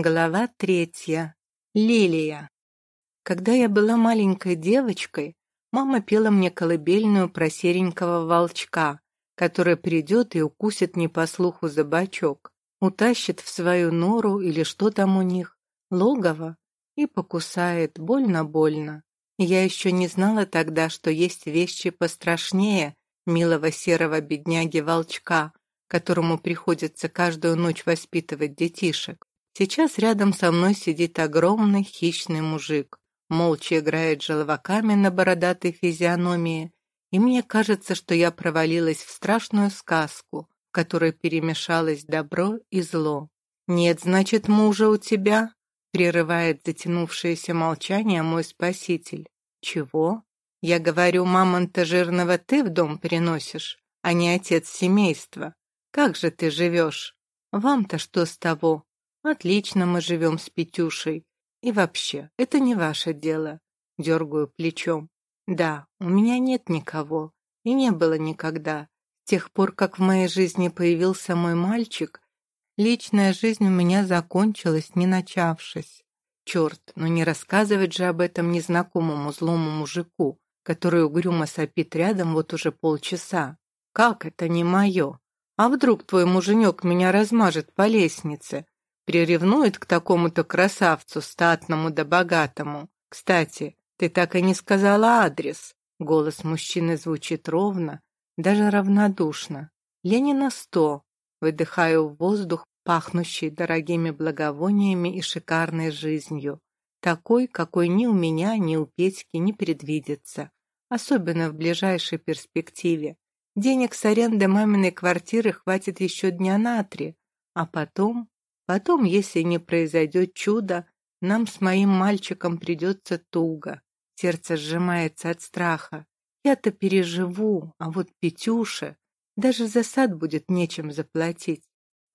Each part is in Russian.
Глава третья. Лилия. Когда я была маленькой девочкой, мама пела мне колыбельную про серенького волчка, который придет и укусит не по слуху за бочок, утащит в свою нору или что там у них, логово, и покусает больно-больно. Я еще не знала тогда, что есть вещи пострашнее милого серого бедняги-волчка, которому приходится каждую ночь воспитывать детишек. Сейчас рядом со мной сидит огромный хищный мужик, молча играет желваками на бородатой физиономии, и мне кажется, что я провалилась в страшную сказку, в которой перемешалось добро и зло. «Нет, значит, мужа у тебя?» — прерывает затянувшееся молчание мой спаситель. «Чего?» «Я говорю, мамонта жирного ты в дом приносишь, а не отец семейства. Как же ты живешь? Вам-то что с того? Отлично мы живем с Петюшей. И вообще, это не ваше дело. Дергаю плечом. Да, у меня нет никого. И не было никогда. С тех пор, как в моей жизни появился мой мальчик, личная жизнь у меня закончилась, не начавшись. Черт, ну не рассказывать же об этом незнакомому злому мужику, который угрюмо сопит рядом вот уже полчаса. Как это не мое? А вдруг твой муженек меня размажет по лестнице? Приревнует к такому-то красавцу, статному да богатому. Кстати, ты так и не сказала адрес. Голос мужчины звучит ровно, даже равнодушно. Ленина сто. Выдыхаю в воздух, пахнущий дорогими благовониями и шикарной жизнью. Такой, какой ни у меня, ни у Петьки не предвидится. Особенно в ближайшей перспективе. Денег с аренды маминой квартиры хватит еще дня на три, а потом Потом, если не произойдет чудо, нам с моим мальчиком придется туго. Сердце сжимается от страха. Я-то переживу, а вот Петюша... Даже за сад будет нечем заплатить.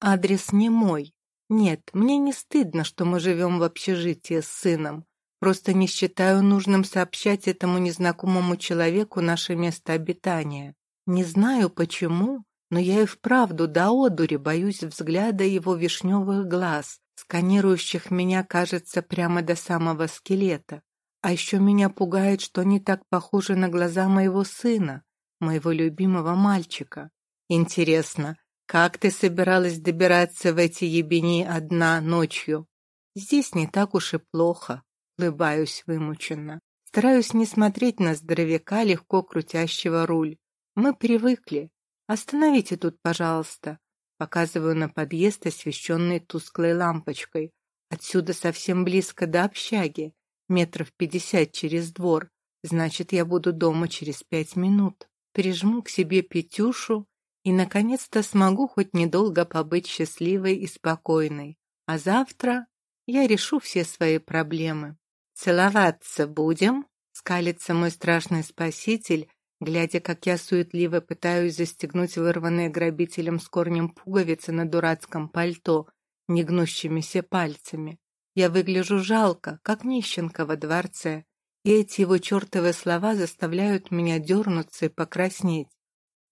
Адрес не мой. Нет, мне не стыдно, что мы живем в общежитии с сыном. Просто не считаю нужным сообщать этому незнакомому человеку наше место обитания. Не знаю почему, но я и вправду до одури боюсь взгляда его вишневых глаз, сканирующих меня, кажется, прямо до самого скелета. А еще меня пугает, что они так похожи на глаза моего сына, моего любимого мальчика. Интересно, как ты собиралась добираться в эти ебени одна ночью? Здесь не так уж и плохо, улыбаюсь вымученно. Стараюсь не смотреть на здоровяка, легко крутящего руль. Мы привыкли, «Остановите тут, пожалуйста», показываю на подъезд, освещенный тусклой лампочкой. Отсюда совсем близко до общаги, метров пятьдесят через двор. Значит, я буду дома через пять минут. Прижму к себе Петюшу и, наконец-то, смогу хоть недолго побыть счастливой и спокойной. А завтра я решу все свои проблемы. «Целоваться будем?» — скалится мой страшный спаситель, глядя, как я суетливо пытаюсь застегнуть вырванные грабителем с корнем пуговицы на дурацком пальто негнущимися пальцами. Я выгляжу жалко, как нищенка во дворце, и эти его чертовы слова заставляют меня дернуться и покраснеть.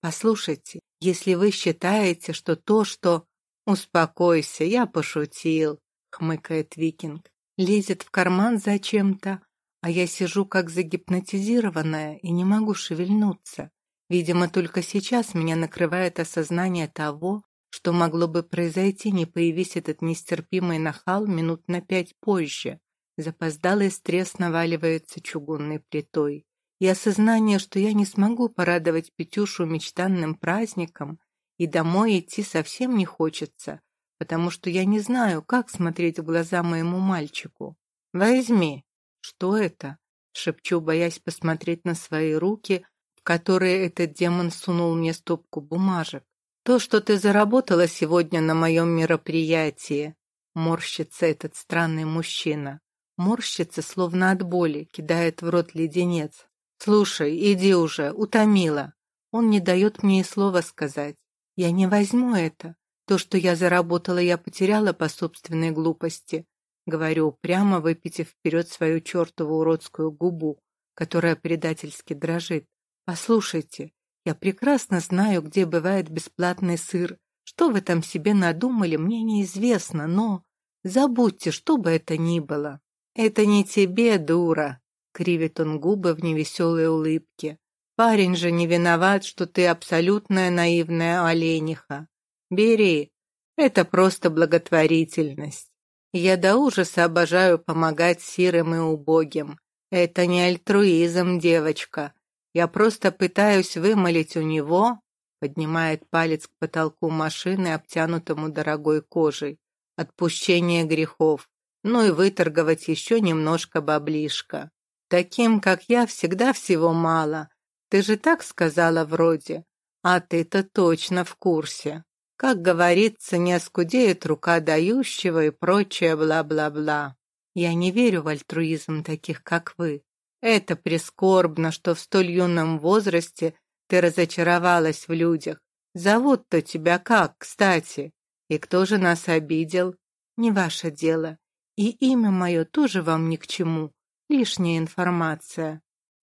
Послушайте, если вы считаете, что то, что... «Успокойся, я пошутил», — хмыкает Викинг. Лезет в карман зачем-то, а я сижу как загипнотизированная и не могу шевельнуться. Видимо, только сейчас меня накрывает осознание того, что могло бы произойти, не появись этот нестерпимый нахал минут на пять позже. Запоздалый стресс наваливается чугунной плитой. И осознание, что я не смогу порадовать Петюшу мечтанным праздником, и домой идти совсем не хочется, потому что я не знаю, как смотреть в глаза моему мальчику. «Возьми», «Что это?» — шепчу, боясь посмотреть на свои руки, в которые этот демон сунул мне стопку бумажек. «То, что ты заработала сегодня на моем мероприятии», — морщится этот странный мужчина. Морщится, словно от боли, кидает в рот леденец. «Слушай, иди уже, утомила». Он не дает мне и слова сказать. «Я не возьму это. То, что я заработала, я потеряла по собственной глупости. Говорю, прямо выпитив вперед свою чертову уродскую губу, которая предательски дрожит. Послушайте, я прекрасно знаю, где бывает бесплатный сыр. Что вы там себе надумали, мне неизвестно, но... Забудьте, что бы это ни было. Это не тебе, дура, кривит он губы в невеселой улыбке. Парень же не виноват, что ты абсолютная наивная олениха. Бери, это просто благотворительность. Я до ужаса обожаю помогать сирым и убогим. Это не альтруизм, девочка. Я просто пытаюсь вымолить у него, поднимает палец к потолку машины, обтянутому дорогой кожей, отпущение грехов, ну и выторговать еще немножко баблишка. Таким, как я, всегда всего мало. Ты же так сказала вроде. А ты-то точно в курсе. Как говорится, не оскудеет рука дающего и прочее бла-бла-бла. Я не верю в альтруизм таких, как вы. Это прискорбно, что в столь юном возрасте ты разочаровалась в людях. Зовут-то тебя как, кстати? И кто же нас обидел? Не ваше дело. И имя мое тоже вам ни к чему. Лишняя информация.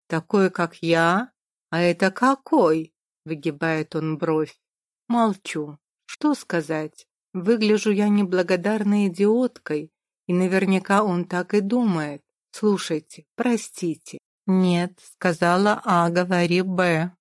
Такой, как я? А это какой? Выгибает он бровь. Молчу. Что сказать? Выгляжу я неблагодарной идиоткой, и наверняка он так и думает. Слушайте, простите. Нет, сказала А, говори Б.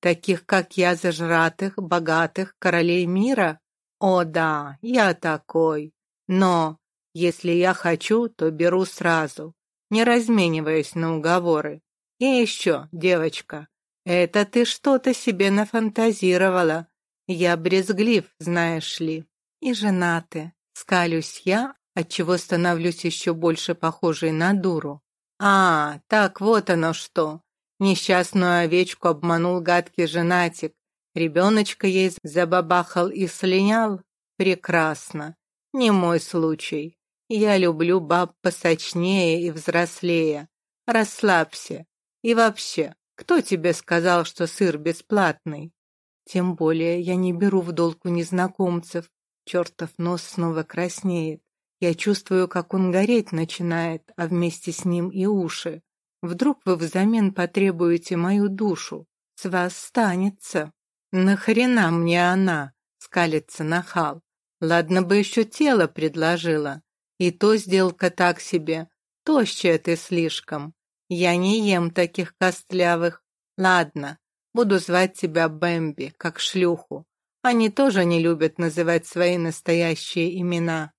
Таких, как я, зажратых, богатых, королей мира? О да, я такой. Но, если я хочу, то беру сразу, не размениваясь на уговоры. И еще, девочка, это ты что-то себе нафантазировала. Я брезглив, знаешь ли. И женаты. Скалюсь я, отчего становлюсь еще больше похожей на дуру. А, так вот оно что. Несчастную овечку обманул гадкий женатик. Ребеночка ей забабахал и слинял. Прекрасно. Не мой случай. Я люблю баб посочнее и взрослее. Расслабься. И вообще, кто тебе сказал, что сыр бесплатный? Тем более я не беру в долг у незнакомцев. Чертов нос снова краснеет. Я чувствую, как он гореть начинает, а вместе с ним и уши. Вдруг вы взамен потребуете мою душу. С вас станется. Нахрена мне она? Скалится нахал. Ладно бы еще тело предложила. И то сделка так себе. Тощая ты слишком. Я не ем таких костлявых. Ладно, Буду звать тебя Бэмби, как шлюху. Они тоже не любят называть свои настоящие имена.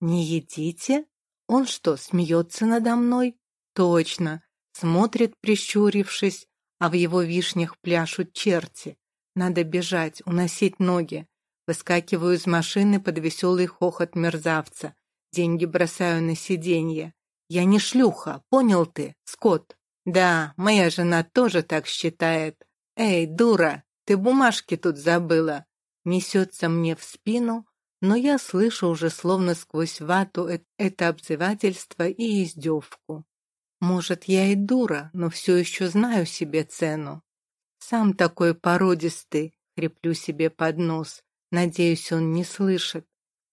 Не едите? Он что, смеется надо мной? Точно. Смотрит, прищурившись, а в его вишнях пляшут черти. Надо бежать, уносить ноги. Выскакиваю из машины под веселый хохот мерзавца. Деньги бросаю на сиденье. Я не шлюха, понял ты, Скотт? Да, моя жена тоже так считает. «Эй, дура, ты бумажки тут забыла!» Несется мне в спину, но я слышу уже словно сквозь вату это обзывательство и издевку. Может, я и дура, но все еще знаю себе цену. Сам такой породистый, хриплю себе под нос. Надеюсь, он не слышит.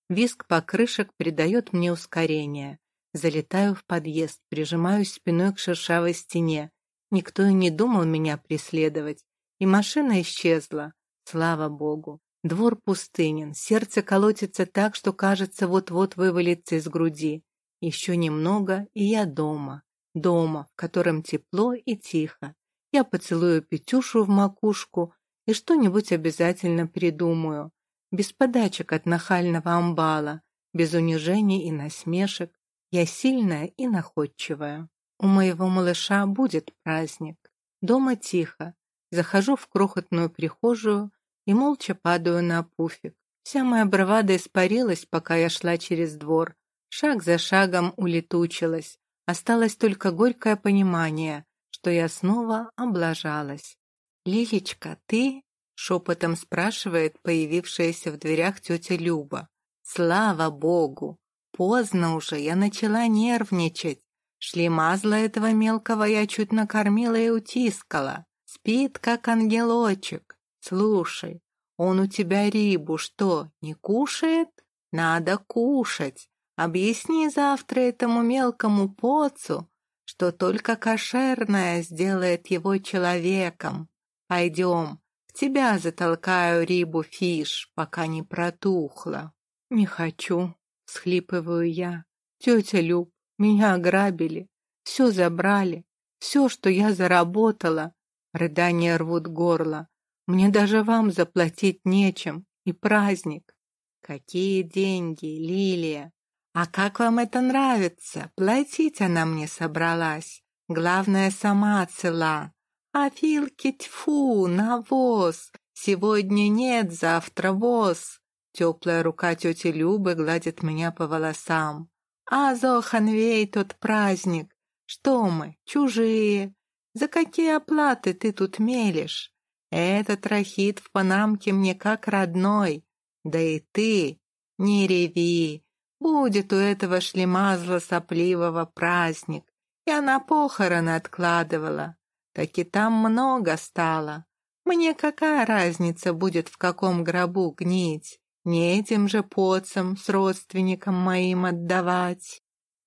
Виск покрышек придает мне ускорение. Залетаю в подъезд, прижимаюсь спиной к шершавой стене. Никто и не думал меня преследовать. И машина исчезла. Слава богу. Двор пустынен, сердце колотится так, что кажется вот-вот вывалится из груди. Еще немного, и я дома. Дома, в котором тепло и тихо. Я поцелую Петюшу в макушку и что-нибудь обязательно придумаю. Без подачек от нахального амбала, без унижений и насмешек. Я сильная и находчивая. У моего малыша будет праздник. Дома тихо, Захожу в крохотную прихожую и молча падаю на пуфик. Вся моя бравада испарилась, пока я шла через двор. Шаг за шагом улетучилась. Осталось только горькое понимание, что я снова облажалась. «Лилечка, ты?» — шепотом спрашивает появившаяся в дверях тетя Люба. «Слава богу! Поздно уже, я начала нервничать. Шлемазла этого мелкого я чуть накормила и утискала. Спит, как ангелочек. Слушай, он у тебя рибу что, не кушает? Надо кушать. Объясни завтра этому мелкому поцу, что только кошерное сделает его человеком. Пойдем, в тебя затолкаю рибу фиш, пока не протухла. Не хочу. схлипываю я. Тетя Люб, меня ограбили, все забрали, все, что я заработала. Рыдания рвут горло. Мне даже вам заплатить нечем. И праздник. Какие деньги, Лилия? А как вам это нравится? Платить она мне собралась. Главное, сама цела. А Филки, тьфу, навоз. Сегодня нет, завтра воз. Теплая рука тети Любы гладит меня по волосам. А Зоханвей тот праздник. Что мы, чужие? За какие оплаты ты тут мелешь? Этот рахит в Панамке мне как родной. Да и ты, не реви. Будет у этого шлемазла сопливого праздник. Я на похороны откладывала. Так и там много стало. Мне какая разница будет в каком гробу гнить? Не этим же поцам с родственникам моим отдавать.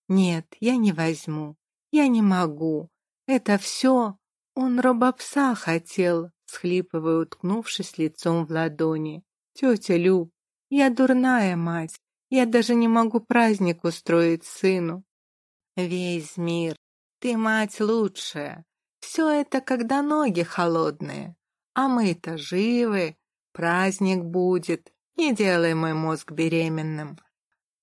Нет, я не возьму. Я не могу. Это все он робопса хотел, схлипывая, уткнувшись лицом в ладони. Тетя Люб, я дурная мать. Я даже не могу праздник устроить сыну. Весь мир, ты мать лучшая. Все это, когда ноги холодные. А мы-то живы. Праздник будет. Не делай мой мозг беременным.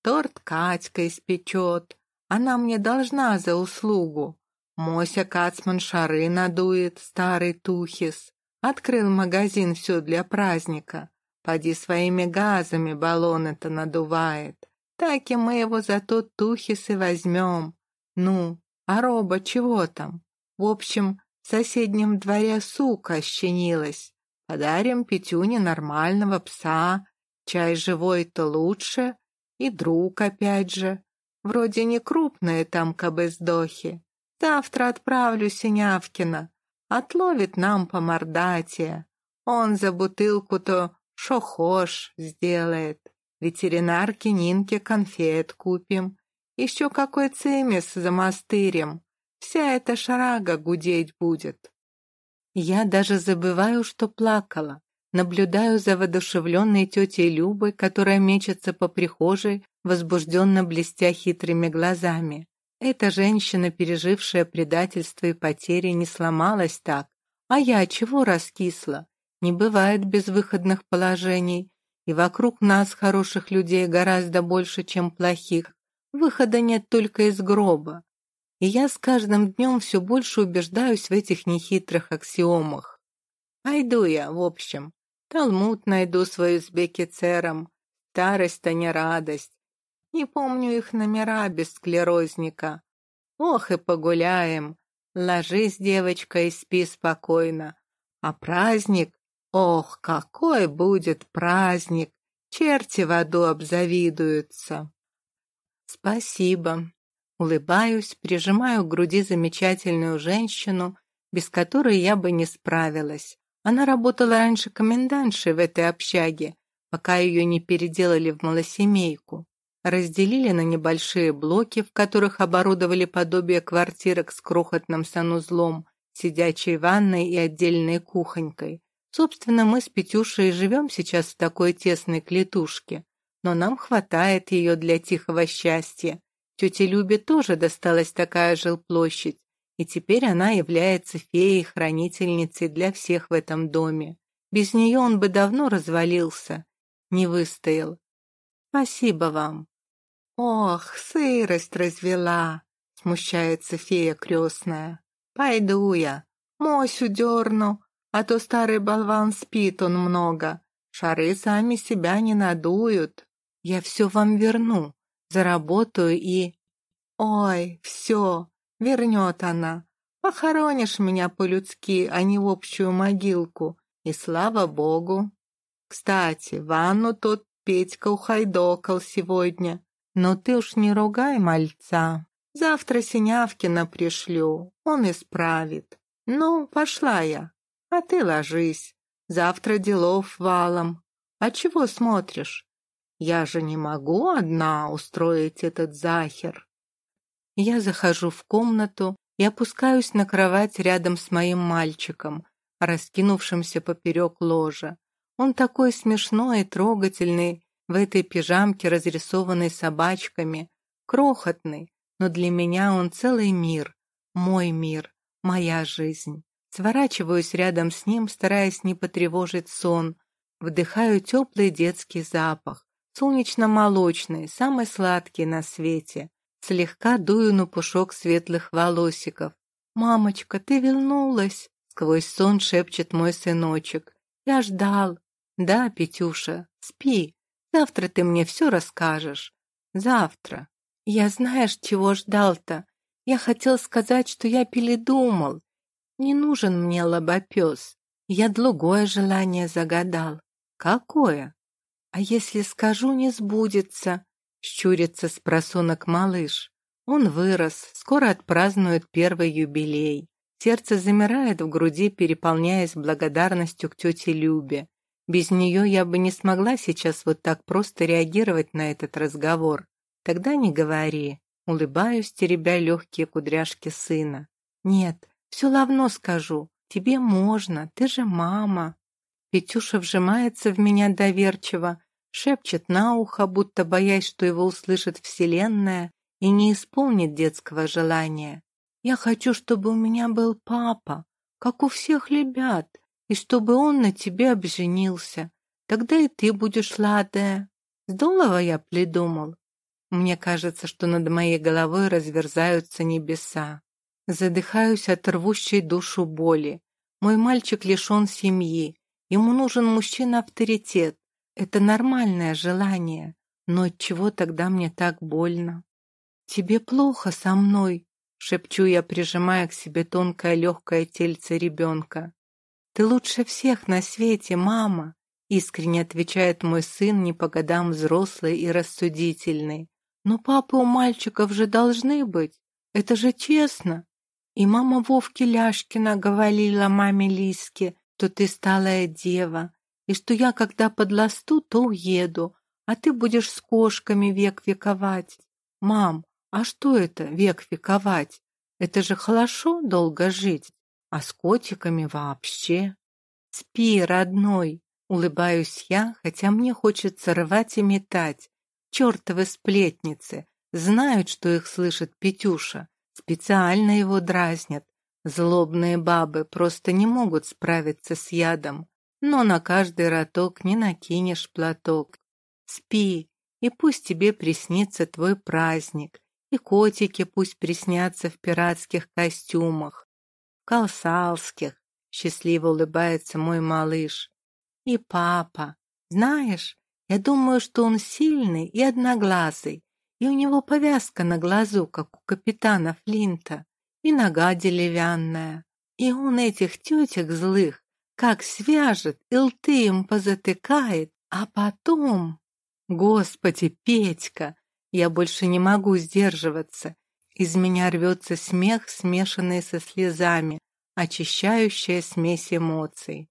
Торт Катька испечет. Она мне должна за услугу. Мося Кацман шары надует, старый Тухис. Открыл магазин все для праздника. Поди своими газами баллоны-то надувает. Так и мы его за тот Тухис и возьмем. Ну, а Роба чего там? В общем, в соседнем дворе сука ощенилась. Подарим Петюне нормального пса. Чай живой-то лучше. И друг опять же. Вроде не крупные там кабыздохи. Завтра отправлю Синявкина. Отловит нам по мордате. Он за бутылку-то шо хошь сделает. Ветеринарке Нинке конфет купим. Еще какой цемис за мастырем. Вся эта шарага гудеть будет. Я даже забываю, что плакала. Наблюдаю за воодушевленной тетей Любой, которая мечется по прихожей, возбужденно блестя хитрыми глазами. Эта женщина, пережившая предательство и потери, не сломалась так. А я чего раскисла? Не бывает безвыходных положений, и вокруг нас хороших людей гораздо больше, чем плохих. Выхода нет только из гроба. И я с каждым днем все больше убеждаюсь в этих нехитрых аксиомах. Найду я, в общем. Талмуд найду свою с Бекицером. Старость-то не радость. Не помню их номера без склерозника. Ох и погуляем. Ложись, девочка, и спи спокойно. А праздник Ох, какой будет праздник! Черти в аду обзавидуются. Спасибо. Улыбаюсь, прижимаю к груди замечательную женщину, без которой я бы не справилась. Она работала раньше комендантшей в этой общаге, пока ее не переделали в малосемейку. Разделили на небольшие блоки, в которых оборудовали подобие квартирок с крохотным санузлом, сидячей ванной и отдельной кухонькой. Собственно, мы с Петюшей живем сейчас в такой тесной клетушке, но нам хватает ее для тихого счастья. Тете Любе тоже досталась такая жилплощадь, и теперь она является феей-хранительницей для всех в этом доме. Без нее он бы давно развалился, не выстоял. Спасибо вам. Ох, сырость развела, смущается фея крестная. Пойду я, Мосю дерну, а то старый болван спит он много. Шары сами себя не надуют. Я все вам верну, заработаю и... Ой, все, вернет она. Похоронишь меня по-людски, а не в общую могилку. И слава богу. Кстати, ванну тот Петька ухайдокал сегодня. Но ты уж не ругай мальца. Завтра Синявкина пришлю, он исправит. Ну, пошла я. А ты ложись. Завтра делов валом. А чего смотришь? Я же не могу одна устроить этот захер. Я захожу в комнату и опускаюсь на кровать рядом с моим мальчиком, раскинувшимся поперек ложа. Он такой смешной и трогательный, в этой пижамке, разрисованной собачками, крохотный, но для меня он целый мир, мой мир, моя жизнь. Сворачиваюсь рядом с ним, стараясь не потревожить сон, вдыхаю теплый детский запах, солнечно-молочный, самый сладкий на свете. Слегка дую на пушок светлых волосиков. «Мамочка, ты вернулась!» Сквозь сон шепчет мой сыночек. «Я ждал». «Да, Петюша, спи. Завтра ты мне все расскажешь. Завтра. Я знаешь, чего ждал-то? Я хотел сказать, что я передумал. Не нужен мне лобопес. Я другое желание загадал. Какое? А если скажу, не сбудется? Щурится с просунок малыш. Он вырос, скоро отпразднует первый юбилей. Сердце замирает в груди, переполняясь благодарностью к тете Любе. Без нее я бы не смогла сейчас вот так просто реагировать на этот разговор. Тогда не говори. Улыбаюсь, теребя легкие кудряшки сына. Нет, все равно скажу. Тебе можно, ты же мама. Петюша вжимается в меня доверчиво, шепчет на ухо, будто боясь, что его услышит Вселенная и не исполнит детского желания. Я хочу, чтобы у меня был папа, как у всех ребят, и чтобы он на тебе обженился. Тогда и ты будешь ладая. Здорово я придумал. Мне кажется, что над моей головой разверзаются небеса. Задыхаюсь от рвущей душу боли. Мой мальчик лишен семьи. Ему нужен мужчина-авторитет. Это нормальное желание. Но от чего тогда мне так больно? Тебе плохо со мной, Шепчу я, прижимая к себе тонкое легкое тельце ребенка. «Ты лучше всех на свете, мама!» Искренне отвечает мой сын, не по годам взрослый и рассудительный. «Но папы у мальчиков же должны быть. Это же честно!» И мама Вовки Ляшкина говорила маме Лиске, что ты сталая дева, и что я, когда подласту, то уеду, а ты будешь с кошками век вековать. Мам, а что это, век вековать? Это же хорошо долго жить, а с котиками вообще. Спи, родной, улыбаюсь я, хотя мне хочется рвать и метать. Чертовы сплетницы, знают, что их слышит Петюша, специально его дразнят. Злобные бабы просто не могут справиться с ядом, но на каждый роток не накинешь платок. Спи, и пусть тебе приснится твой праздник, и котики пусть приснятся в пиратских костюмах, колсалских, счастливо улыбается мой малыш. И папа. Знаешь, я думаю, что он сильный и одноглазый, и у него повязка на глазу, как у капитана Флинта, и нога деревянная. И он этих тетек злых как свяжет и лты им позатыкает, а потом... Господи, Петька, я больше не могу сдерживаться. Из меня рвется смех, смешанный со слезами, очищающая смесь эмоций.